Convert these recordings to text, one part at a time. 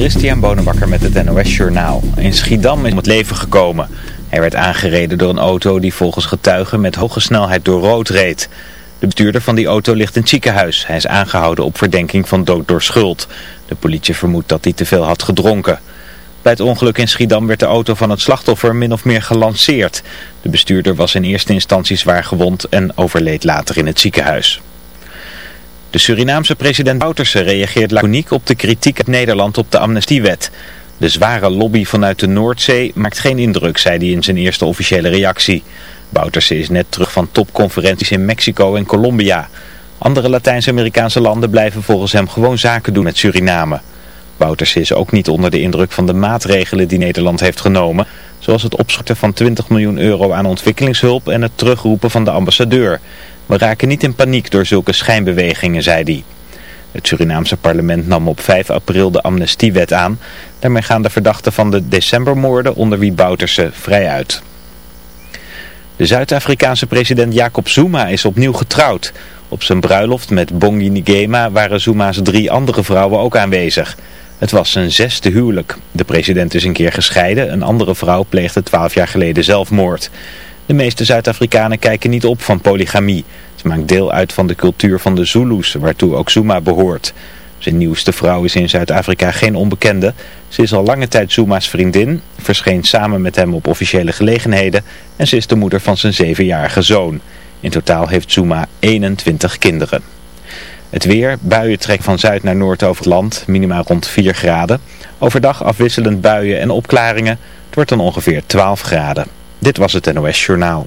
Christian Bonenbakker met het NOS Journaal. In Schiedam is om het leven gekomen. Hij werd aangereden door een auto die volgens getuigen met hoge snelheid door rood reed. De bestuurder van die auto ligt in het ziekenhuis. Hij is aangehouden op verdenking van dood door schuld. De politie vermoedt dat hij te veel had gedronken. Bij het ongeluk in Schiedam werd de auto van het slachtoffer min of meer gelanceerd. De bestuurder was in eerste instantie zwaar gewond en overleed later in het ziekenhuis. De Surinaamse president Bouterse reageert laconiek op de kritiek uit Nederland op de amnestiewet. De zware lobby vanuit de Noordzee maakt geen indruk, zei hij in zijn eerste officiële reactie. Bouterse is net terug van topconferenties in Mexico en Colombia. Andere Latijns-Amerikaanse landen blijven volgens hem gewoon zaken doen met Suriname. Bouterse is ook niet onder de indruk van de maatregelen die Nederland heeft genomen, zoals het opschorten van 20 miljoen euro aan ontwikkelingshulp en het terugroepen van de ambassadeur. We raken niet in paniek door zulke schijnbewegingen, zei hij. Het Surinaamse parlement nam op 5 april de amnestiewet aan. Daarmee gaan de verdachten van de decembermoorden onder wie Bouterse vrij uit. De Zuid-Afrikaanse president Jacob Zuma is opnieuw getrouwd. Op zijn bruiloft met Bongi Ngema waren Zuma's drie andere vrouwen ook aanwezig. Het was zijn zesde huwelijk. De president is een keer gescheiden. Een andere vrouw pleegde twaalf jaar geleden zelfmoord. De meeste Zuid-Afrikanen kijken niet op van polygamie. Maakt deel uit van de cultuur van de Zulus, waartoe ook Zuma behoort. Zijn nieuwste vrouw is in Zuid-Afrika geen onbekende. Ze is al lange tijd Zuma's vriendin, verscheen samen met hem op officiële gelegenheden en ze is de moeder van zijn zevenjarige zoon. In totaal heeft Zuma 21 kinderen. Het weer, buien trekken van zuid naar noord over het land, minimaal rond 4 graden. Overdag afwisselend buien en opklaringen, het wordt dan ongeveer 12 graden. Dit was het NOS Journaal.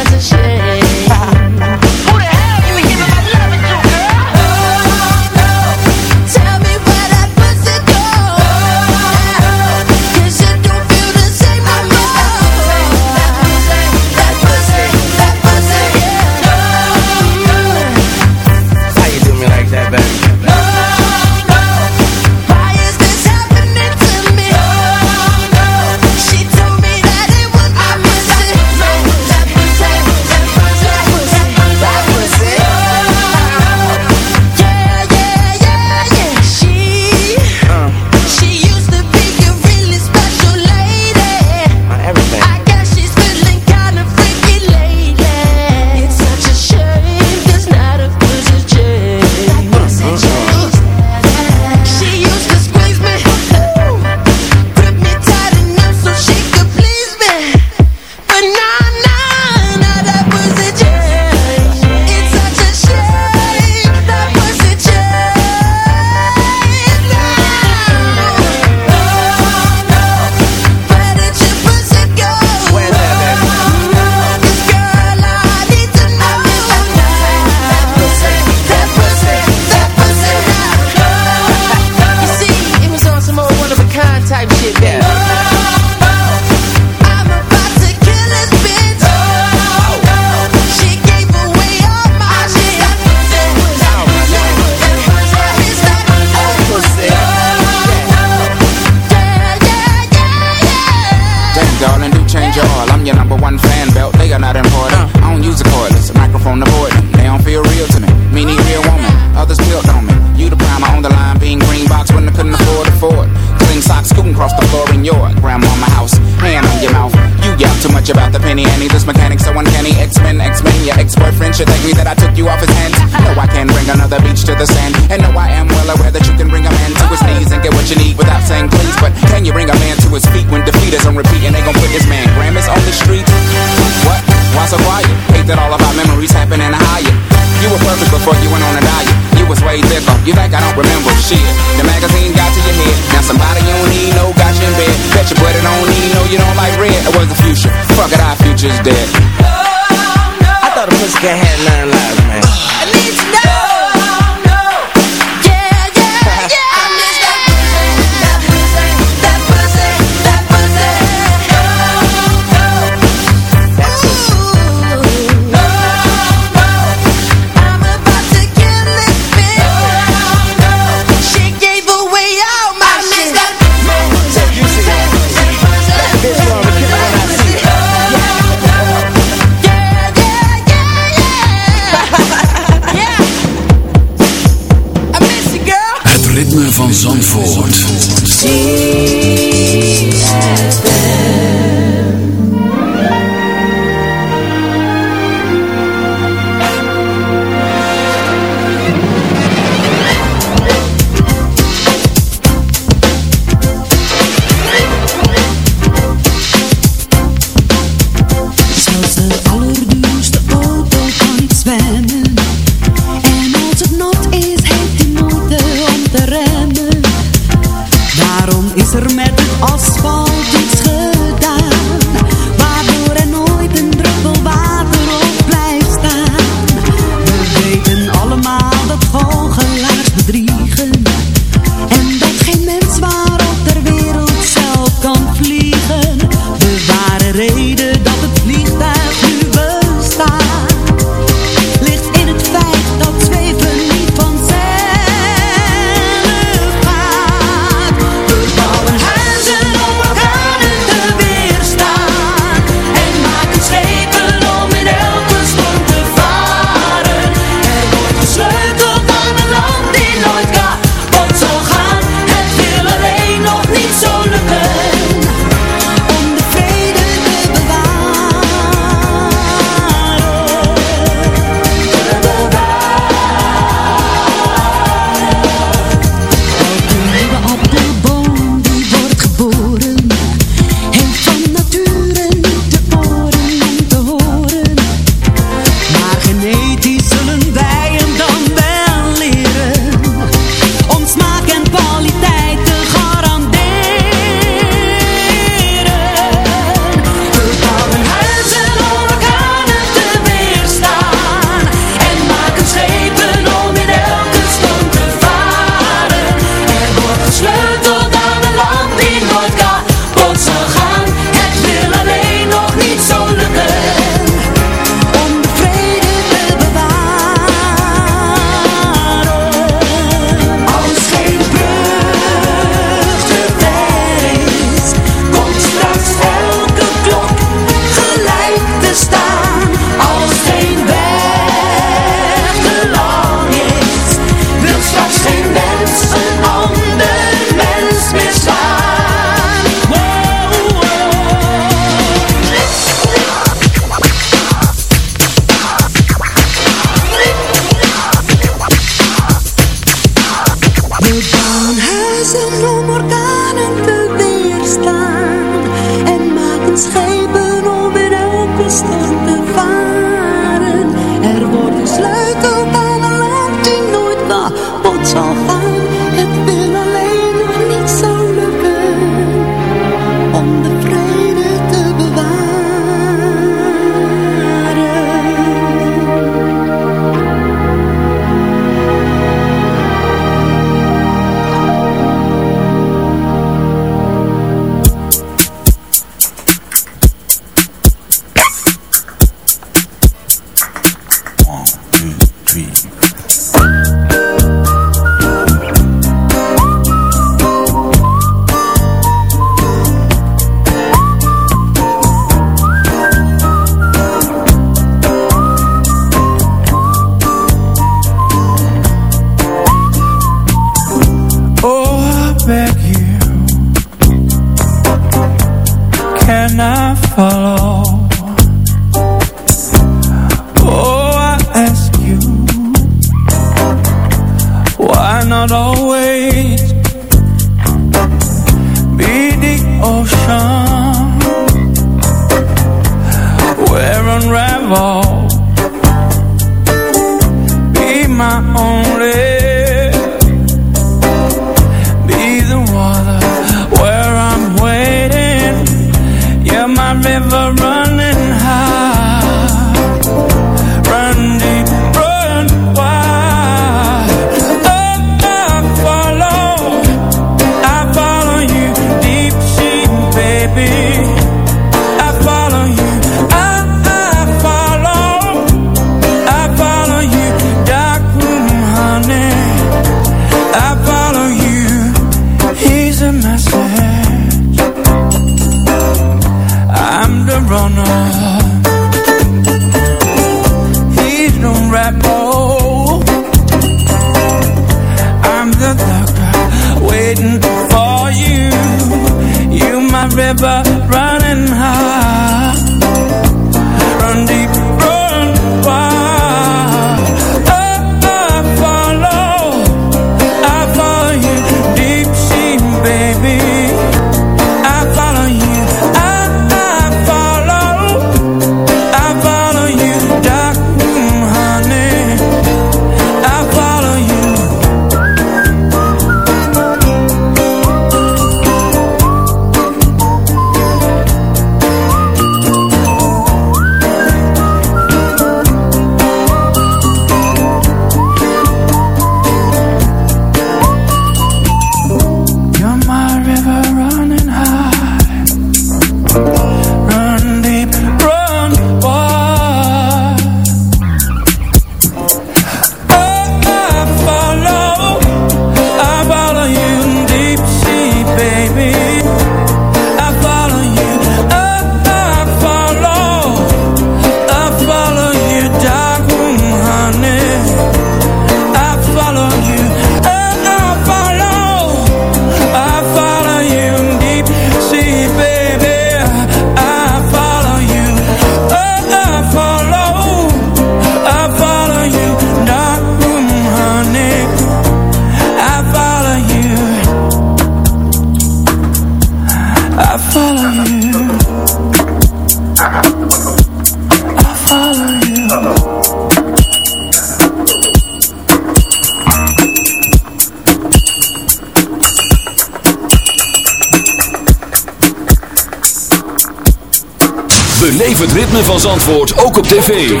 tv.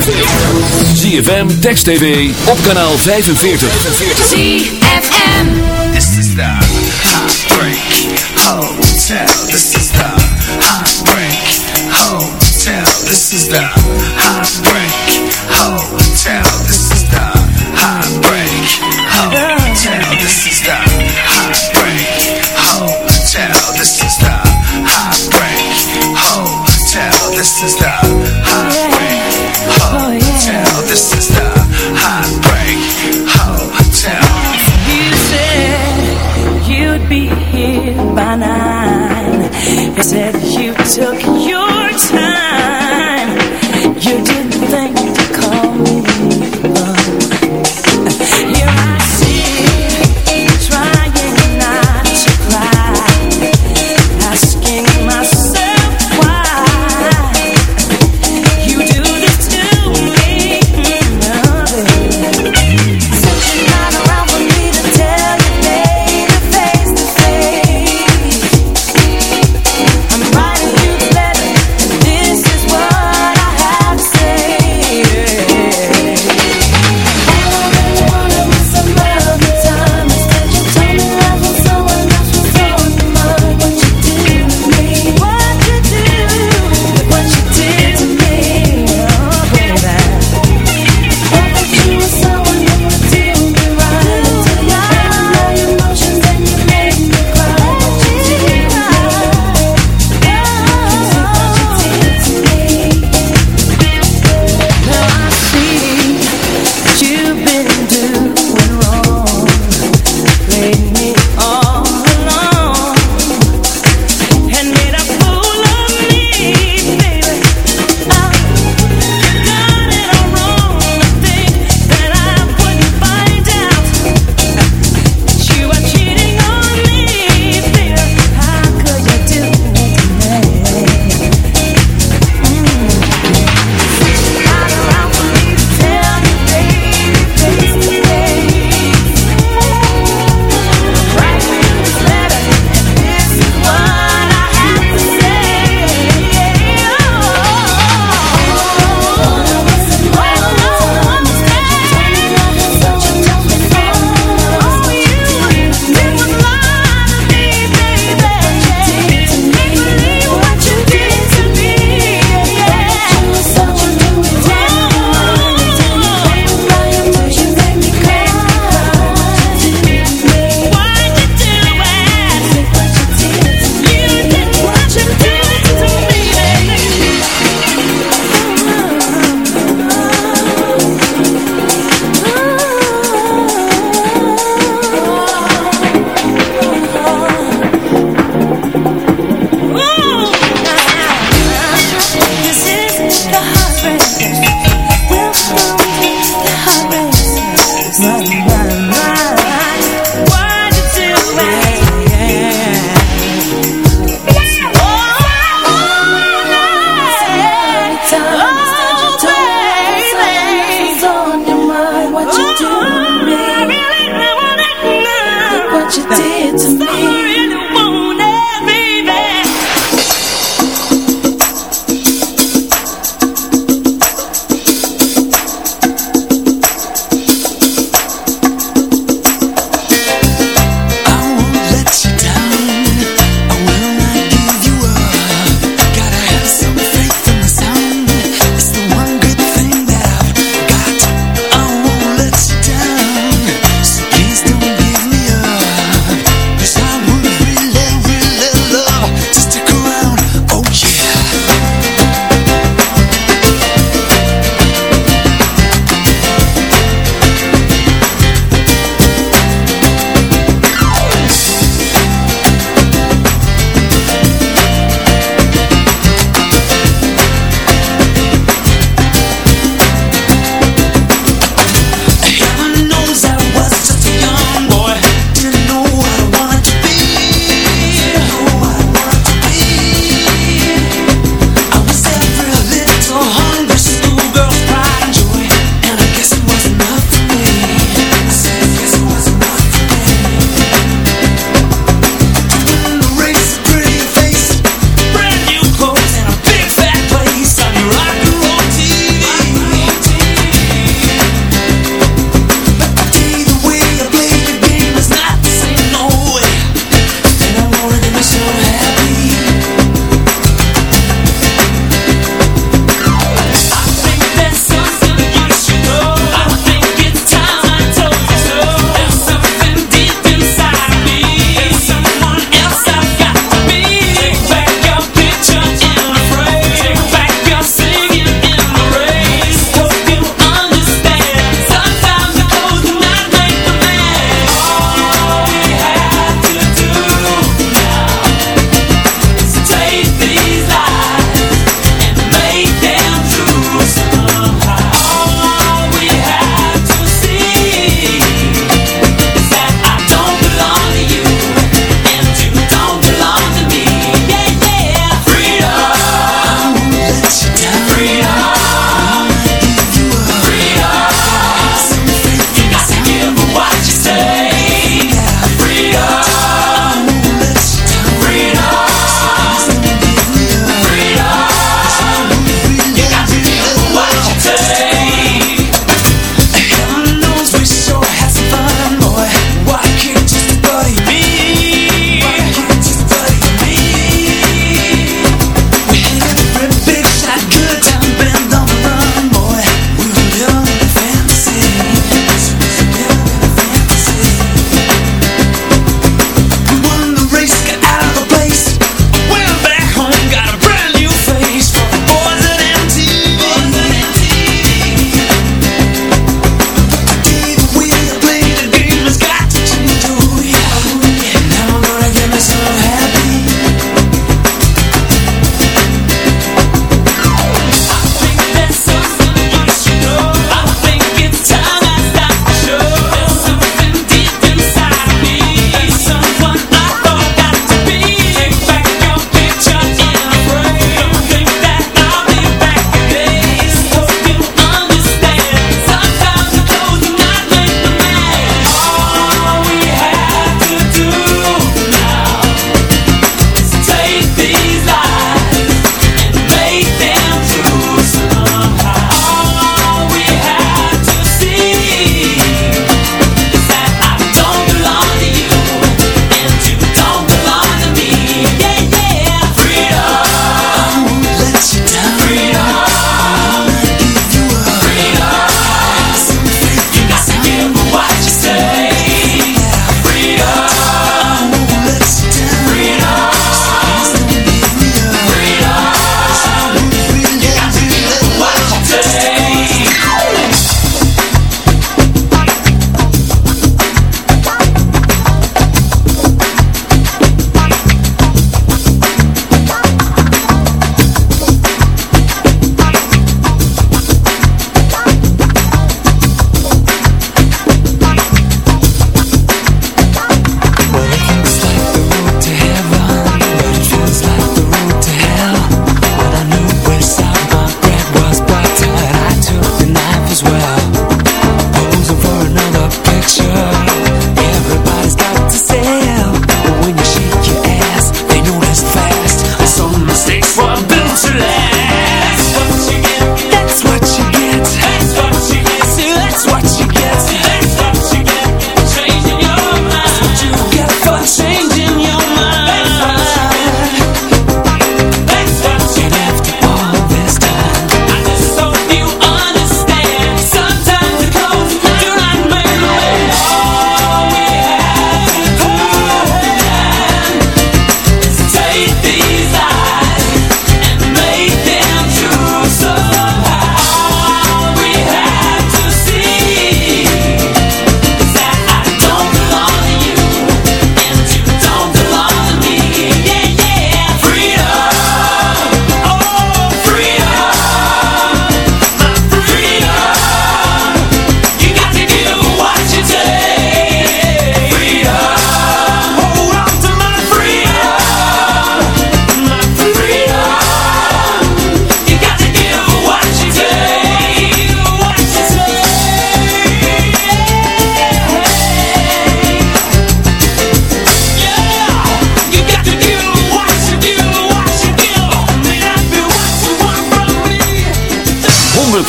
ZFM, Text TV, op kanaal 45. ZFM. This is the Heartbreak Hotel. This is the Heartbreak Hotel. This is the Heartbreak Hotel.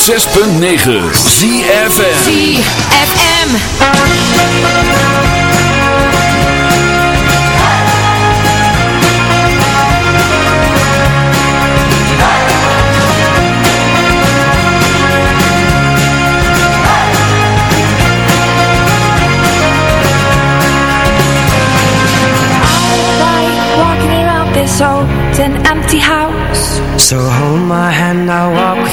106.9 ZFM ZFM this old and empty house. So hold my hand, now.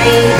night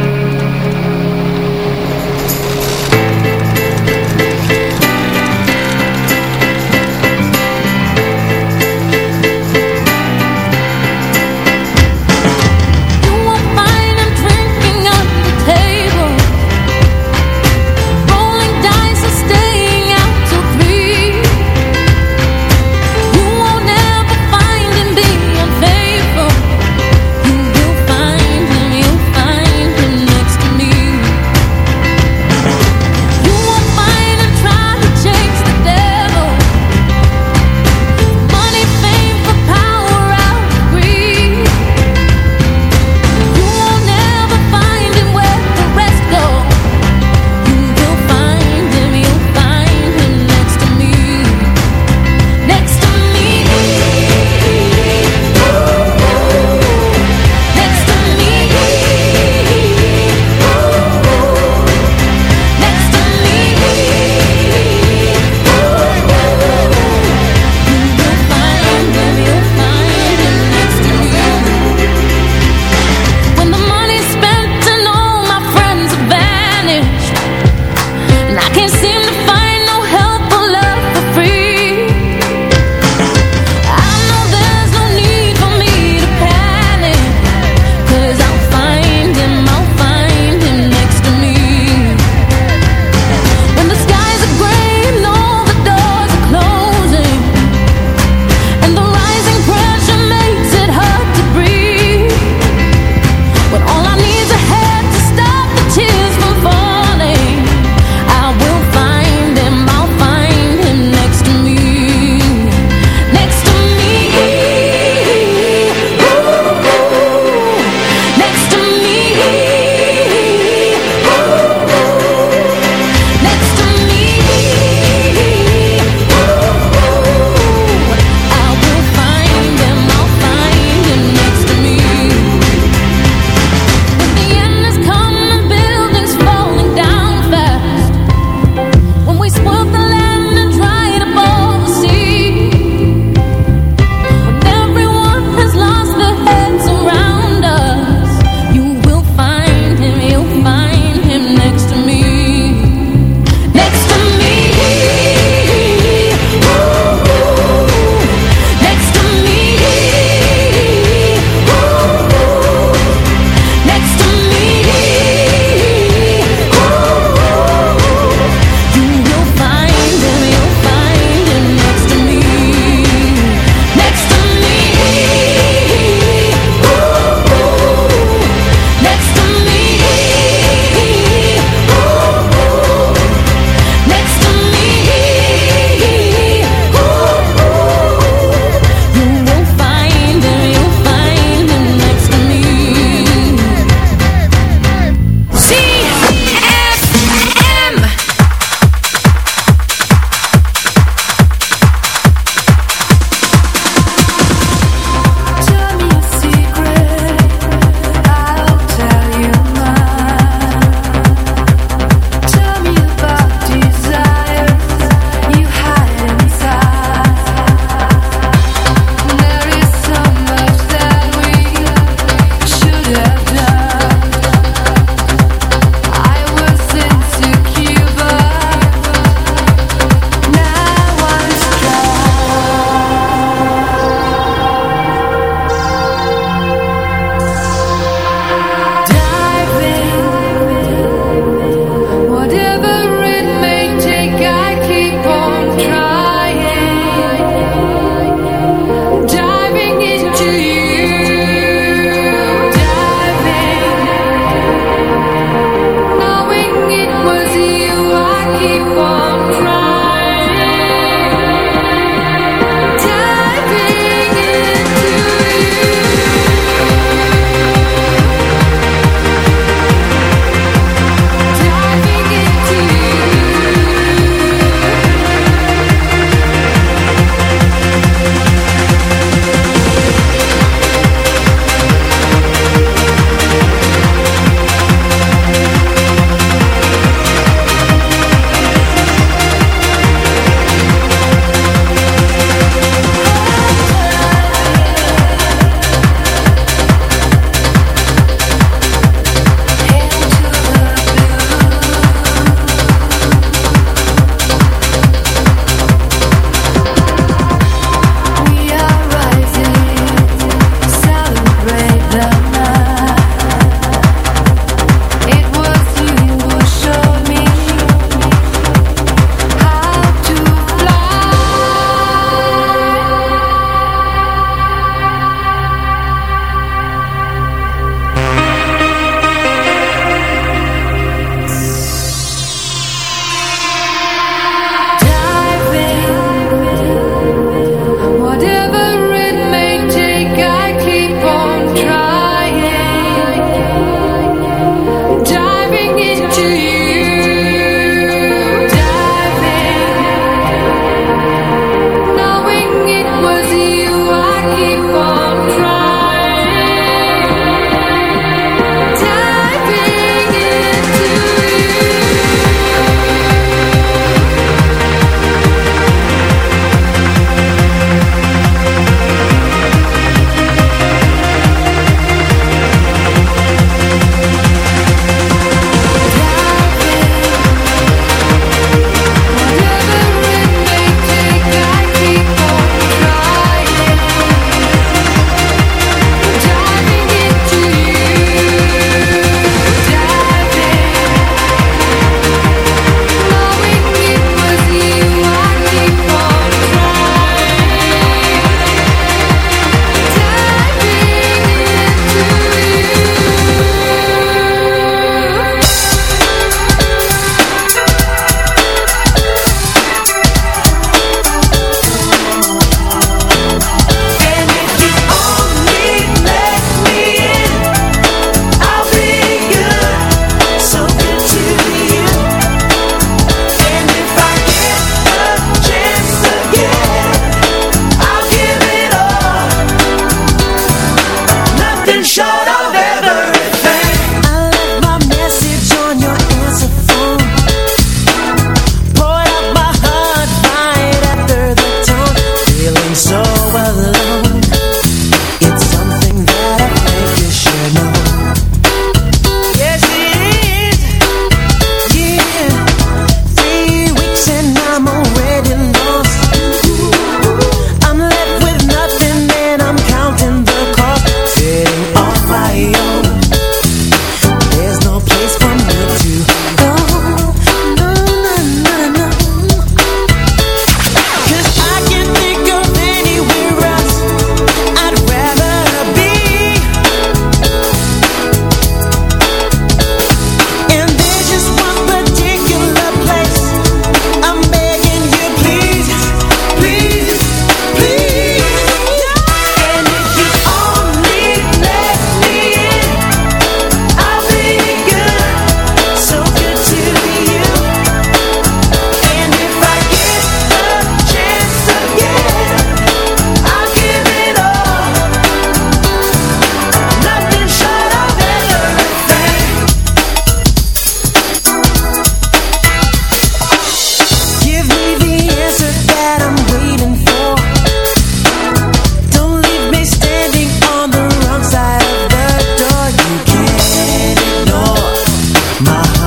마.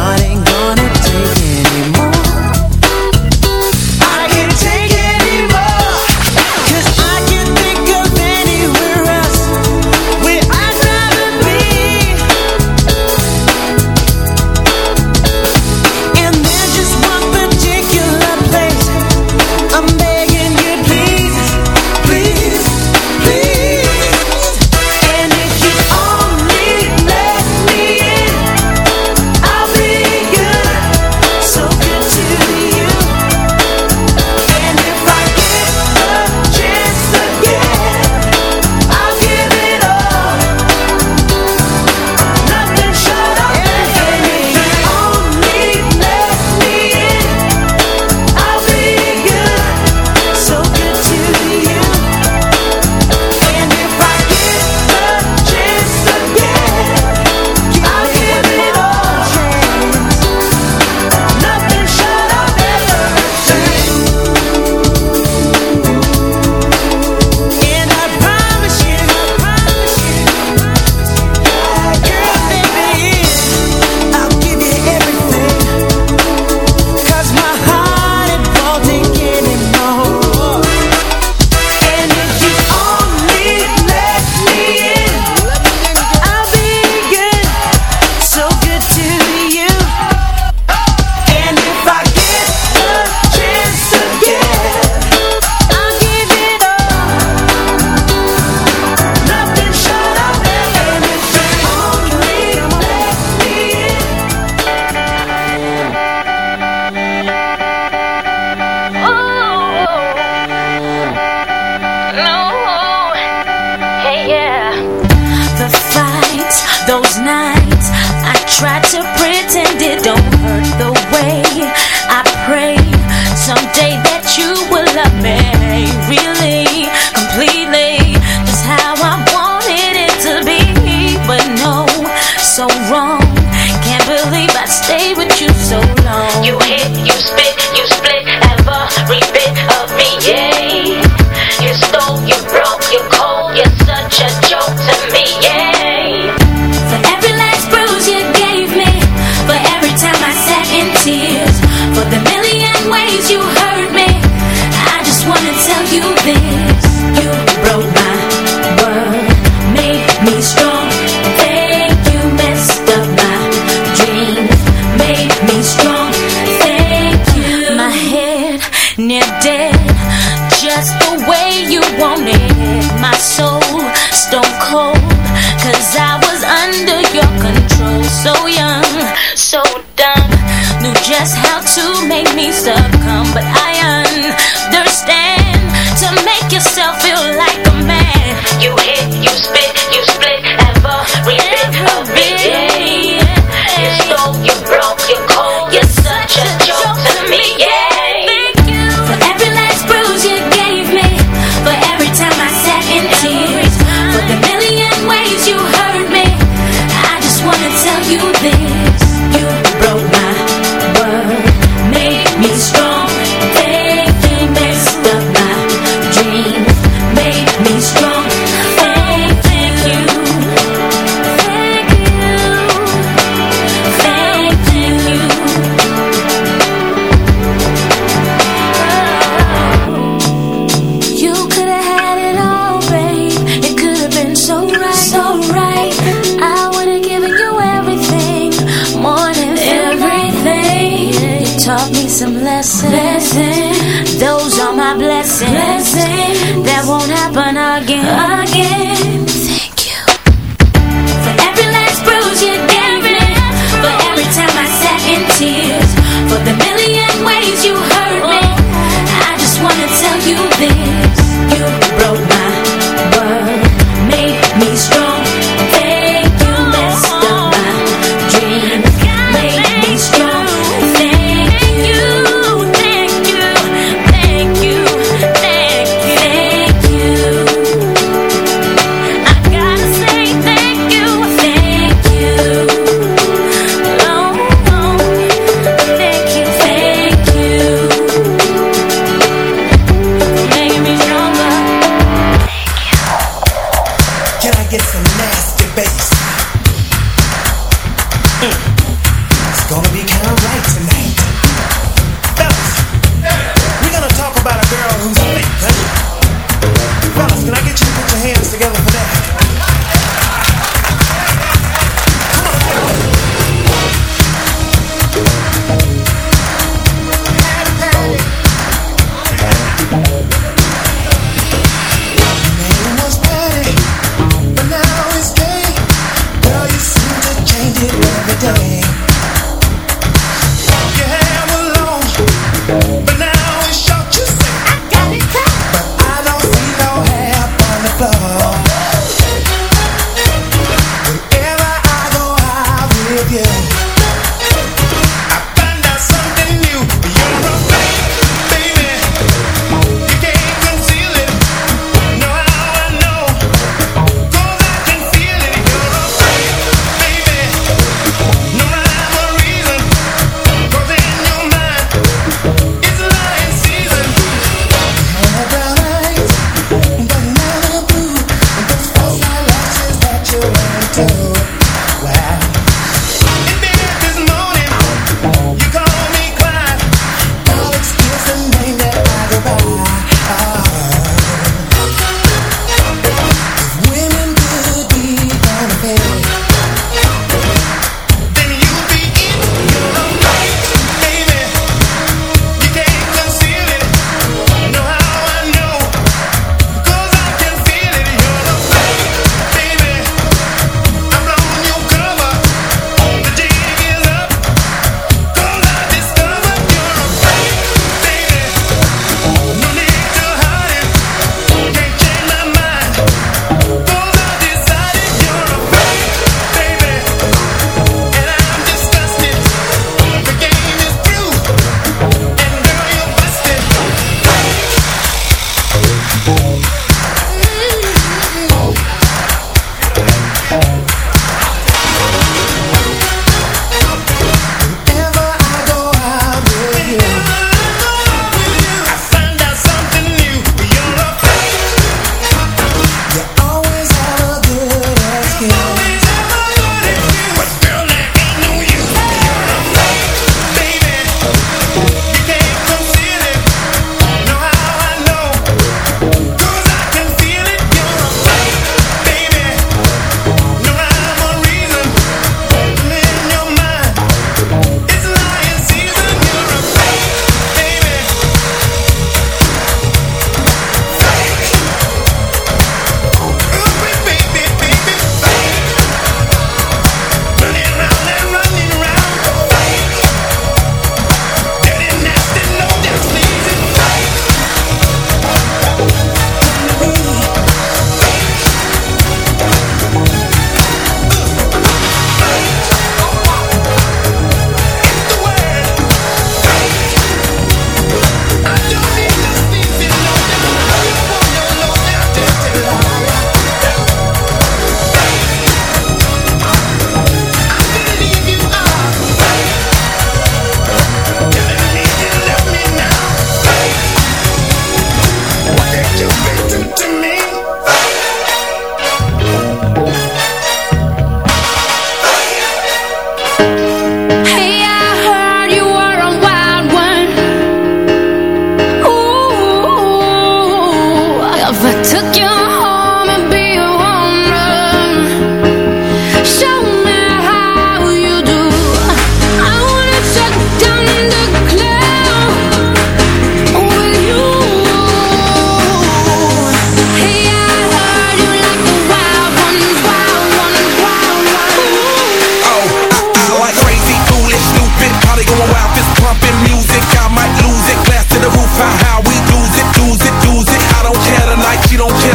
I try to pretend it don't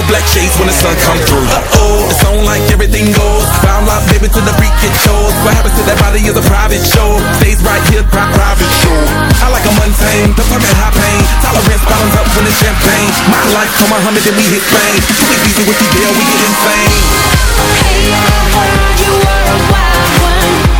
All black shades when the sun come through. Uh oh, it's on like everything goes. Round life, baby, to the freak it shows. What happens to that body is a private show. Stays right here, pri- private show. I like a mundane, the permit high pain. Tolerance bottoms up when it's champagne. My life, come on, Muhammad, then we hit fame. Too easy with the deal, we get insane. Hey, I heard you were a wild one.